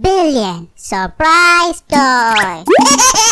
Billion Surprise Toy!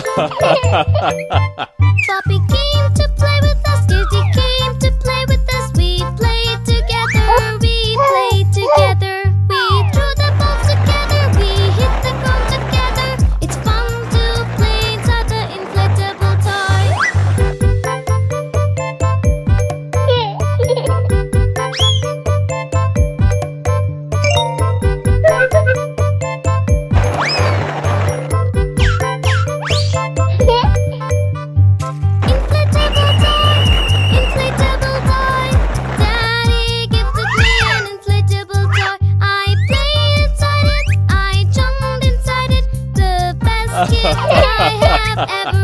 Floppy came to play I have ever